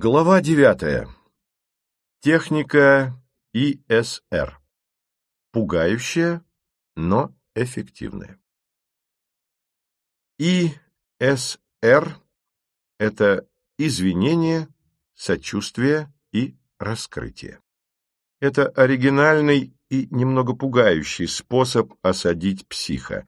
Глава девятая. Техника ИСР. Пугающая, но эффективная. ИСР – это извинение, сочувствие и раскрытие. Это оригинальный и немного пугающий способ осадить психа.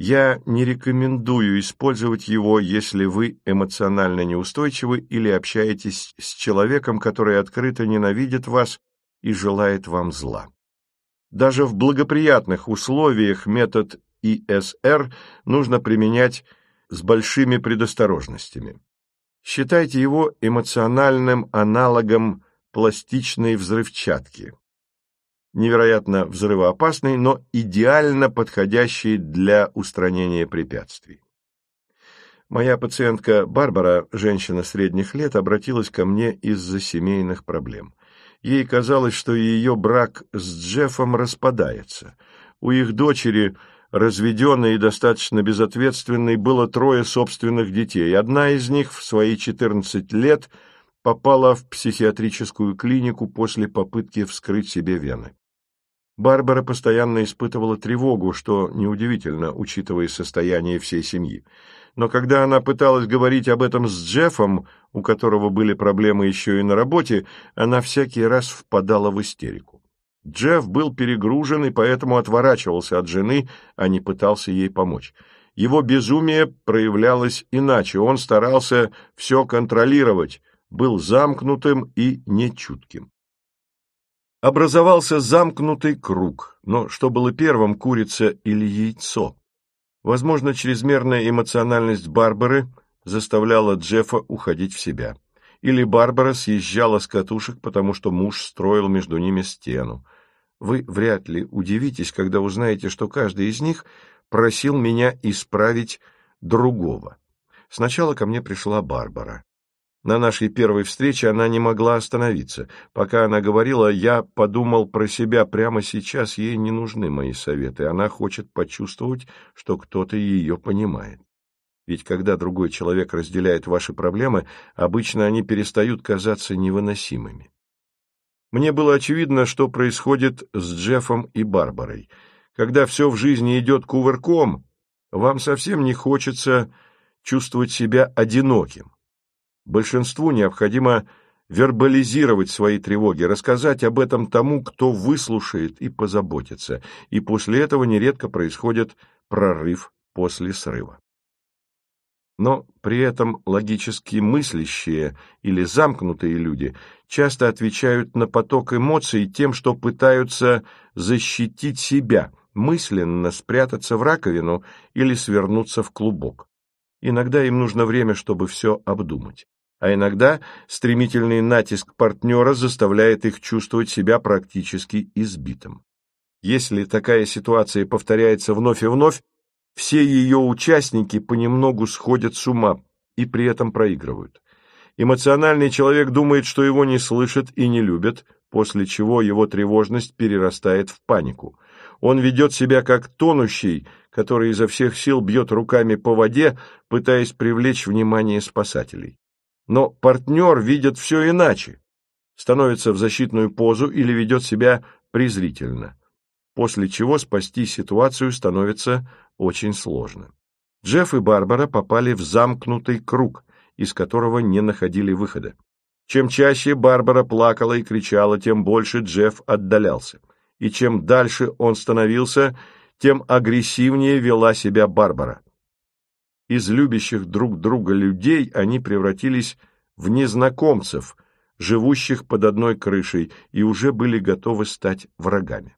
Я не рекомендую использовать его, если вы эмоционально неустойчивы или общаетесь с человеком, который открыто ненавидит вас и желает вам зла. Даже в благоприятных условиях метод ИСР нужно применять с большими предосторожностями. Считайте его эмоциональным аналогом пластичной взрывчатки невероятно взрывоопасный, но идеально подходящий для устранения препятствий. Моя пациентка Барбара, женщина средних лет, обратилась ко мне из-за семейных проблем. Ей казалось, что ее брак с Джеффом распадается. У их дочери, разведенной и достаточно безответственной, было трое собственных детей. Одна из них в свои 14 лет попала в психиатрическую клинику после попытки вскрыть себе вены. Барбара постоянно испытывала тревогу, что неудивительно, учитывая состояние всей семьи. Но когда она пыталась говорить об этом с Джеффом, у которого были проблемы еще и на работе, она всякий раз впадала в истерику. Джефф был перегружен и поэтому отворачивался от жены, а не пытался ей помочь. Его безумие проявлялось иначе, он старался все контролировать, был замкнутым и нечутким. Образовался замкнутый круг, но что было первым, курица или яйцо? Возможно, чрезмерная эмоциональность Барбары заставляла Джеффа уходить в себя. Или Барбара съезжала с катушек, потому что муж строил между ними стену. Вы вряд ли удивитесь, когда узнаете, что каждый из них просил меня исправить другого. Сначала ко мне пришла Барбара. На нашей первой встрече она не могла остановиться. Пока она говорила, я подумал про себя, прямо сейчас ей не нужны мои советы. Она хочет почувствовать, что кто-то ее понимает. Ведь когда другой человек разделяет ваши проблемы, обычно они перестают казаться невыносимыми. Мне было очевидно, что происходит с Джеффом и Барбарой. Когда все в жизни идет кувырком, вам совсем не хочется чувствовать себя одиноким. Большинству необходимо вербализировать свои тревоги, рассказать об этом тому, кто выслушает и позаботится, и после этого нередко происходит прорыв после срыва. Но при этом логически мыслящие или замкнутые люди часто отвечают на поток эмоций тем, что пытаются защитить себя, мысленно спрятаться в раковину или свернуться в клубок. Иногда им нужно время, чтобы все обдумать а иногда стремительный натиск партнера заставляет их чувствовать себя практически избитым. Если такая ситуация повторяется вновь и вновь, все ее участники понемногу сходят с ума и при этом проигрывают. Эмоциональный человек думает, что его не слышат и не любят, после чего его тревожность перерастает в панику. Он ведет себя как тонущий, который изо всех сил бьет руками по воде, пытаясь привлечь внимание спасателей. Но партнер видит все иначе, становится в защитную позу или ведет себя презрительно, после чего спасти ситуацию становится очень сложно. Джефф и Барбара попали в замкнутый круг, из которого не находили выхода. Чем чаще Барбара плакала и кричала, тем больше Джефф отдалялся. И чем дальше он становился, тем агрессивнее вела себя Барбара. Из любящих друг друга людей они превратились в незнакомцев, живущих под одной крышей, и уже были готовы стать врагами.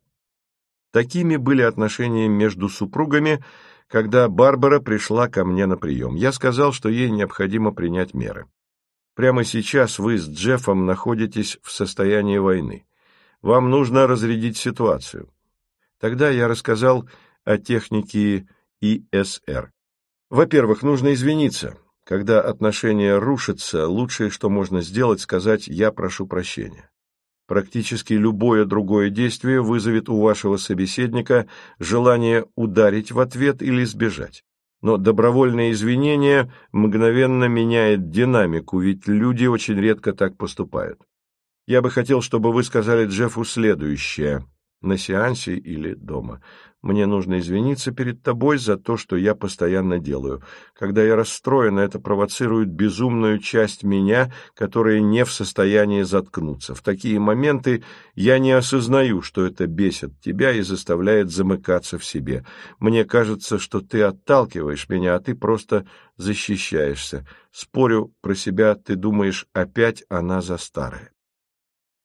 Такими были отношения между супругами, когда Барбара пришла ко мне на прием. Я сказал, что ей необходимо принять меры. Прямо сейчас вы с Джеффом находитесь в состоянии войны. Вам нужно разрядить ситуацию. Тогда я рассказал о технике ИСР. Во-первых, нужно извиниться. Когда отношения рушатся, лучшее, что можно сделать, сказать «я прошу прощения». Практически любое другое действие вызовет у вашего собеседника желание ударить в ответ или сбежать. но добровольное извинение мгновенно меняет динамику, ведь люди очень редко так поступают. Я бы хотел, чтобы вы сказали Джеффу следующее на сеансе или дома. Мне нужно извиниться перед тобой за то, что я постоянно делаю. Когда я расстроен, это провоцирует безумную часть меня, которая не в состоянии заткнуться. В такие моменты я не осознаю, что это бесит тебя и заставляет замыкаться в себе. Мне кажется, что ты отталкиваешь меня, а ты просто защищаешься. Спорю про себя, ты думаешь, опять она за старое.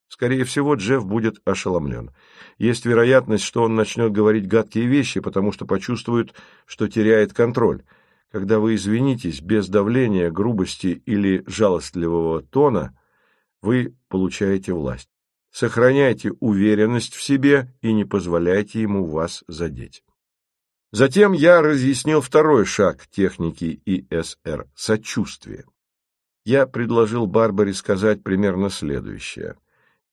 Скорее всего, Джефф будет ошеломлен. Есть вероятность, что он начнет говорить гадкие вещи, потому что почувствует, что теряет контроль. Когда вы извинитесь без давления, грубости или жалостливого тона, вы получаете власть. Сохраняйте уверенность в себе и не позволяйте ему вас задеть. Затем я разъяснил второй шаг техники ИСР – сочувствие. Я предложил Барбаре сказать примерно следующее.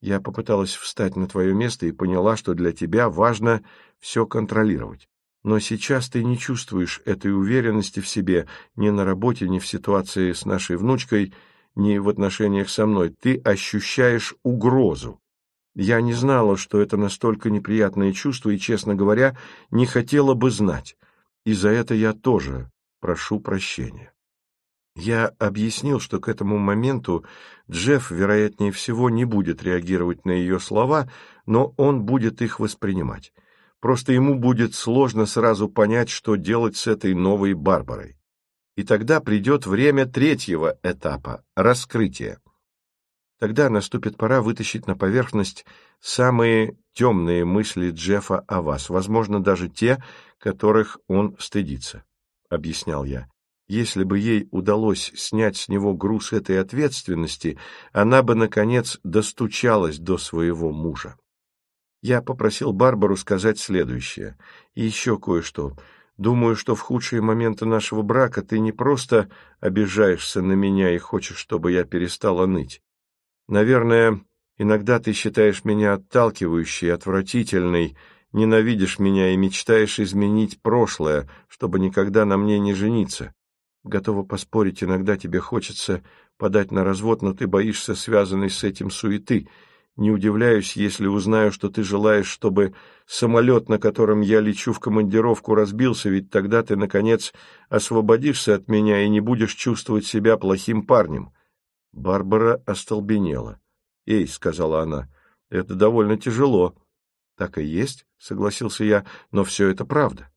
Я попыталась встать на твое место и поняла, что для тебя важно все контролировать. Но сейчас ты не чувствуешь этой уверенности в себе ни на работе, ни в ситуации с нашей внучкой, ни в отношениях со мной. Ты ощущаешь угрозу. Я не знала, что это настолько неприятное чувство, и, честно говоря, не хотела бы знать. И за это я тоже прошу прощения. Я объяснил, что к этому моменту Джефф, вероятнее всего, не будет реагировать на ее слова, но он будет их воспринимать. Просто ему будет сложно сразу понять, что делать с этой новой Барбарой. И тогда придет время третьего этапа – раскрытия. Тогда наступит пора вытащить на поверхность самые темные мысли Джеффа о вас, возможно, даже те, которых он стыдится, — объяснял я. Если бы ей удалось снять с него груз этой ответственности, она бы, наконец, достучалась до своего мужа. Я попросил Барбару сказать следующее. И еще кое-что. Думаю, что в худшие моменты нашего брака ты не просто обижаешься на меня и хочешь, чтобы я перестала ныть. Наверное, иногда ты считаешь меня отталкивающей, отвратительной, ненавидишь меня и мечтаешь изменить прошлое, чтобы никогда на мне не жениться. Готова поспорить, иногда тебе хочется подать на развод, но ты боишься связанной с этим суеты. Не удивляюсь, если узнаю, что ты желаешь, чтобы самолет, на котором я лечу в командировку, разбился, ведь тогда ты, наконец, освободишься от меня и не будешь чувствовать себя плохим парнем. Барбара остолбенела. — Эй, — сказала она, — это довольно тяжело. — Так и есть, — согласился я, — но все это правда.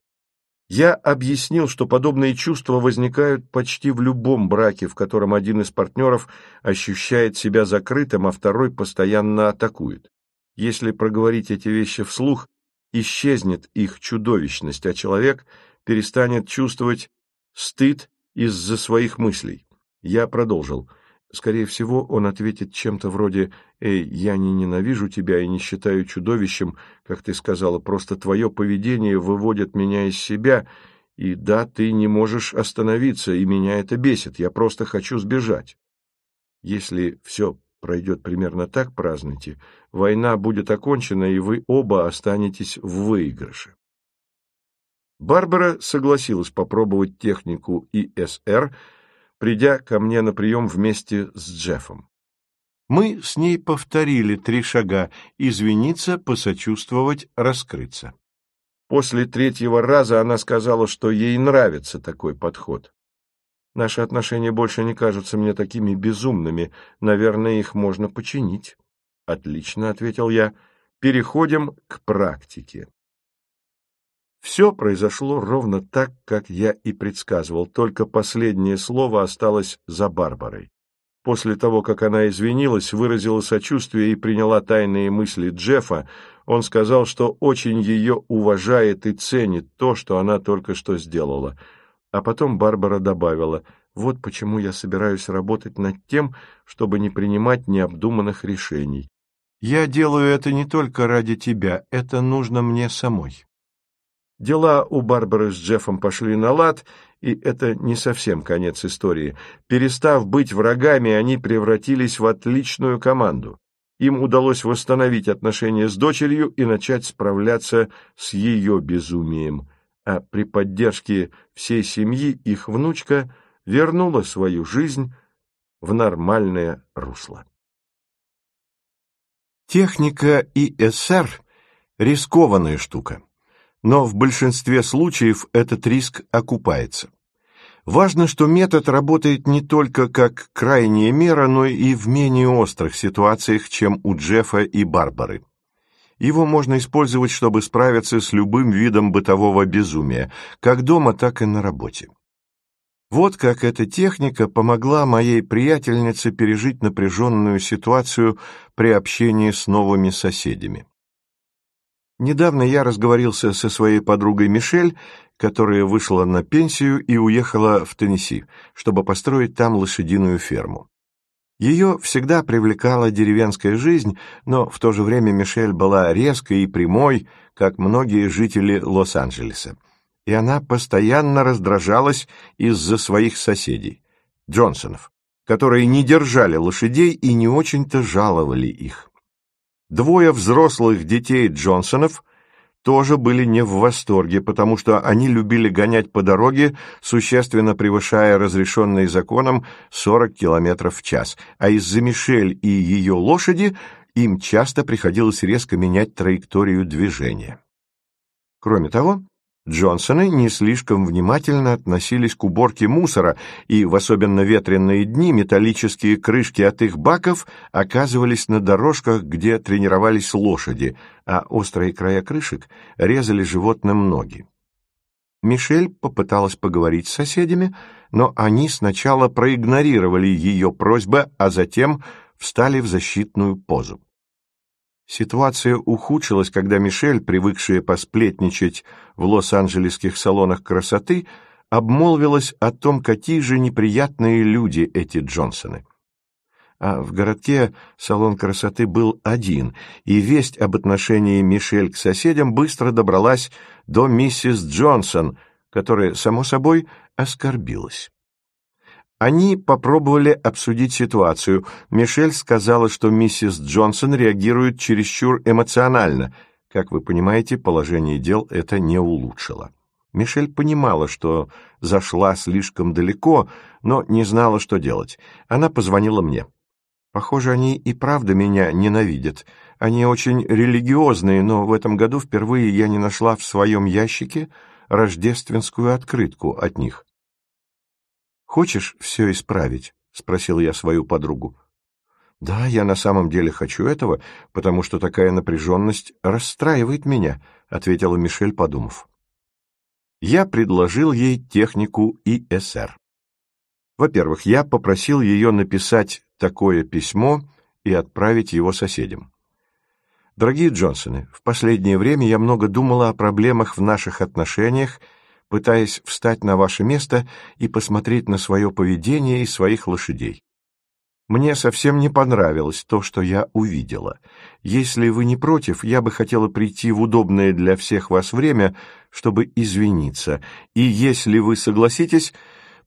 Я объяснил, что подобные чувства возникают почти в любом браке, в котором один из партнеров ощущает себя закрытым, а второй постоянно атакует. Если проговорить эти вещи вслух, исчезнет их чудовищность, а человек перестанет чувствовать стыд из-за своих мыслей. Я продолжил. Скорее всего, он ответит чем-то вроде «Эй, я не ненавижу тебя и не считаю чудовищем, как ты сказала, просто твое поведение выводит меня из себя, и да, ты не можешь остановиться, и меня это бесит, я просто хочу сбежать». Если все пройдет примерно так, празднуйте, война будет окончена, и вы оба останетесь в выигрыше. Барбара согласилась попробовать технику ИСР, придя ко мне на прием вместе с Джеффом. Мы с ней повторили три шага — извиниться, посочувствовать, раскрыться. После третьего раза она сказала, что ей нравится такой подход. Наши отношения больше не кажутся мне такими безумными. Наверное, их можно починить. Отлично, — ответил я. Переходим к практике. Все произошло ровно так, как я и предсказывал, только последнее слово осталось за Барбарой. После того, как она извинилась, выразила сочувствие и приняла тайные мысли Джеффа, он сказал, что очень ее уважает и ценит то, что она только что сделала. А потом Барбара добавила, «Вот почему я собираюсь работать над тем, чтобы не принимать необдуманных решений. Я делаю это не только ради тебя, это нужно мне самой». Дела у Барбары с Джеффом пошли на лад, и это не совсем конец истории. Перестав быть врагами, они превратились в отличную команду. Им удалось восстановить отношения с дочерью и начать справляться с ее безумием. а при поддержке всей семьи их внучка вернула свою жизнь в нормальное русло. Техника ИСР – рискованная штука, но в большинстве случаев этот риск окупается. Важно, что метод работает не только как крайняя мера, но и в менее острых ситуациях, чем у Джеффа и Барбары. Его можно использовать, чтобы справиться с любым видом бытового безумия, как дома, так и на работе. Вот как эта техника помогла моей приятельнице пережить напряженную ситуацию при общении с новыми соседями. Недавно я разговорился со своей подругой Мишель, которая вышла на пенсию и уехала в Теннесси, чтобы построить там лошадиную ферму. Ее всегда привлекала деревенская жизнь, но в то же время Мишель была резкой и прямой, как многие жители Лос-Анджелеса. И она постоянно раздражалась из-за своих соседей, Джонсонов, которые не держали лошадей и не очень-то жаловали их. Двое взрослых детей Джонсонов – тоже были не в восторге, потому что они любили гонять по дороге, существенно превышая разрешенный законом 40 км в час, а из-за Мишель и ее лошади им часто приходилось резко менять траекторию движения. Кроме того, Джонсоны не слишком внимательно относились к уборке мусора, и в особенно ветренные дни металлические крышки от их баков оказывались на дорожках, где тренировались лошади, а острые края крышек резали животным ноги. Мишель попыталась поговорить с соседями, но они сначала проигнорировали ее просьбы, а затем встали в защитную позу. Ситуация ухудшилась, когда Мишель, привыкшая посплетничать в лос-анджелесских салонах красоты, обмолвилась о том, какие же неприятные люди эти Джонсоны. А в городке салон красоты был один, и весть об отношении Мишель к соседям быстро добралась до миссис Джонсон, которая, само собой, оскорбилась. Они попробовали обсудить ситуацию. Мишель сказала, что миссис Джонсон реагирует чересчур эмоционально. Как вы понимаете, положение дел это не улучшило. Мишель понимала, что зашла слишком далеко, но не знала, что делать. Она позвонила мне. Похоже, они и правда меня ненавидят. Они очень религиозные, но в этом году впервые я не нашла в своем ящике рождественскую открытку от них. Хочешь все исправить? — спросил я свою подругу. — Да, я на самом деле хочу этого, потому что такая напряженность расстраивает меня, — ответила Мишель, подумав. Я предложил ей технику ИСР. Во-первых, я попросил ее написать такое письмо и отправить его соседям. Дорогие Джонсоны, в последнее время я много думала о проблемах в наших отношениях пытаясь встать на ваше место и посмотреть на свое поведение и своих лошадей. Мне совсем не понравилось то, что я увидела. Если вы не против, я бы хотела прийти в удобное для всех вас время, чтобы извиниться, и если вы согласитесь,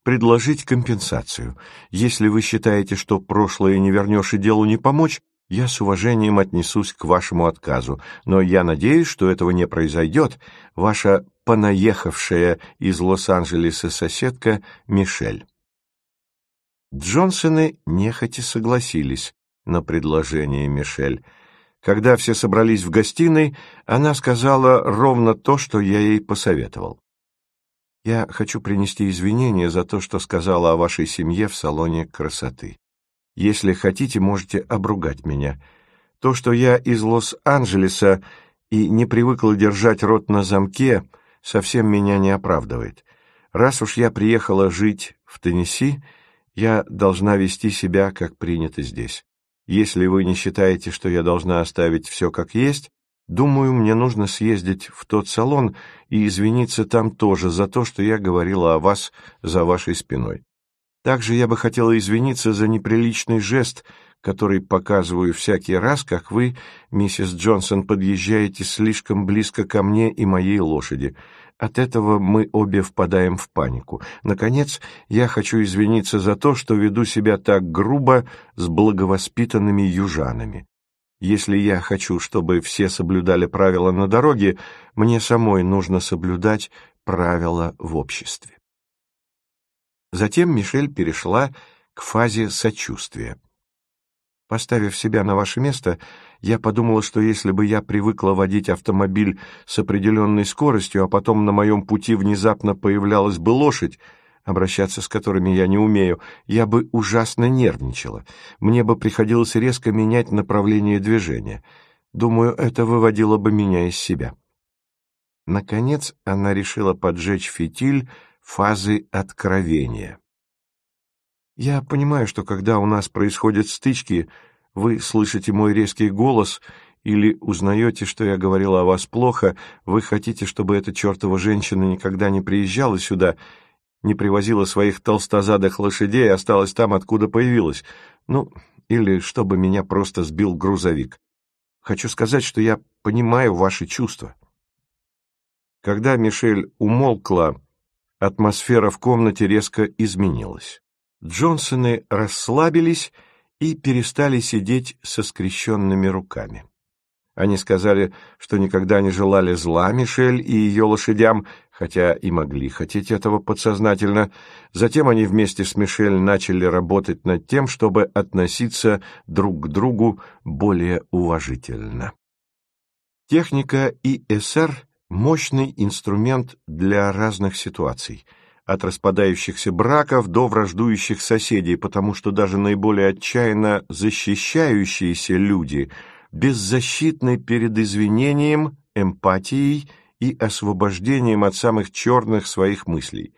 предложить компенсацию. Если вы считаете, что прошлое не вернешь и делу не помочь, я с уважением отнесусь к вашему отказу, но я надеюсь, что этого не произойдет. Ваша понаехавшая из Лос-Анджелеса соседка Мишель. Джонсоны нехотя согласились на предложение Мишель. Когда все собрались в гостиной, она сказала ровно то, что я ей посоветовал. «Я хочу принести извинения за то, что сказала о вашей семье в салоне красоты. Если хотите, можете обругать меня. То, что я из Лос-Анджелеса и не привыкла держать рот на замке, совсем меня не оправдывает. Раз уж я приехала жить в Теннесси, я должна вести себя, как принято здесь. Если вы не считаете, что я должна оставить все как есть, думаю, мне нужно съездить в тот салон и извиниться там тоже за то, что я говорила о вас за вашей спиной. Также я бы хотела извиниться за неприличный жест, который показываю всякий раз, как вы, миссис Джонсон, подъезжаете слишком близко ко мне и моей лошади. От этого мы обе впадаем в панику. Наконец, я хочу извиниться за то, что веду себя так грубо с благовоспитанными южанами. Если я хочу, чтобы все соблюдали правила на дороге, мне самой нужно соблюдать правила в обществе. Затем Мишель перешла к фазе сочувствия. Поставив себя на ваше место, я подумала, что если бы я привыкла водить автомобиль с определенной скоростью, а потом на моем пути внезапно появлялась бы лошадь, обращаться с которыми я не умею, я бы ужасно нервничала. Мне бы приходилось резко менять направление движения. Думаю, это выводило бы меня из себя. Наконец она решила поджечь фитиль фазы откровения. Я понимаю, что когда у нас происходят стычки, вы слышите мой резкий голос или узнаете, что я говорила о вас плохо, вы хотите, чтобы эта чертова женщина никогда не приезжала сюда, не привозила своих толстозадых лошадей и осталась там, откуда появилась. Ну, или чтобы меня просто сбил грузовик. Хочу сказать, что я понимаю ваши чувства. Когда Мишель умолкла, атмосфера в комнате резко изменилась. Джонсоны расслабились и перестали сидеть со скрещенными руками. Они сказали, что никогда не желали зла Мишель и ее лошадям, хотя и могли хотеть этого подсознательно. Затем они вместе с Мишель начали работать над тем, чтобы относиться друг к другу более уважительно. Техника ИСР – мощный инструмент для разных ситуаций – от распадающихся браков до враждующих соседей, потому что даже наиболее отчаянно защищающиеся люди беззащитны перед извинением, эмпатией и освобождением от самых черных своих мыслей.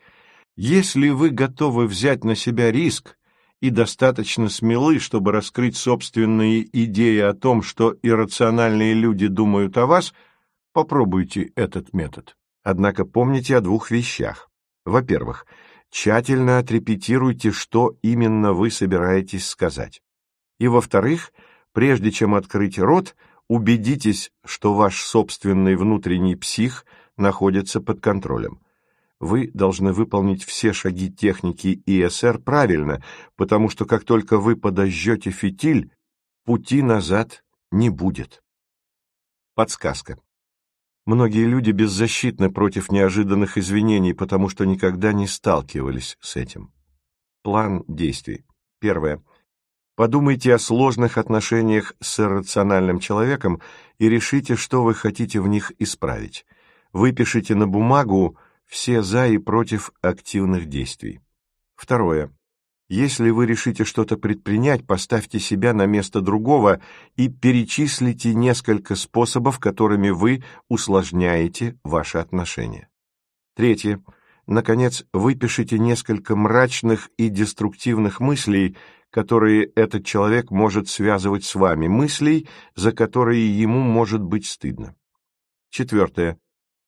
Если вы готовы взять на себя риск и достаточно смелы, чтобы раскрыть собственные идеи о том, что иррациональные люди думают о вас, попробуйте этот метод. Однако помните о двух вещах. Во-первых, тщательно отрепетируйте, что именно вы собираетесь сказать. И во-вторых, прежде чем открыть рот, убедитесь, что ваш собственный внутренний псих находится под контролем. Вы должны выполнить все шаги техники ИСР правильно, потому что как только вы подожжете фитиль, пути назад не будет. Подсказка. Многие люди беззащитны против неожиданных извинений, потому что никогда не сталкивались с этим. План действий. Первое. Подумайте о сложных отношениях с иррациональным человеком и решите, что вы хотите в них исправить. Выпишите на бумагу все «за» и «против» активных действий. Второе. Если вы решите что-то предпринять, поставьте себя на место другого и перечислите несколько способов, которыми вы усложняете ваши отношения. Третье. Наконец, выпишите несколько мрачных и деструктивных мыслей, которые этот человек может связывать с вами, мыслей, за которые ему может быть стыдно. Четвертое.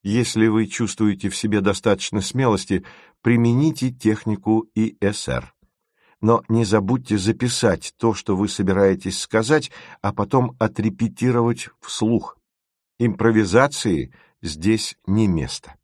Если вы чувствуете в себе достаточно смелости, примените технику ИСР но не забудьте записать то, что вы собираетесь сказать, а потом отрепетировать вслух. Импровизации здесь не место.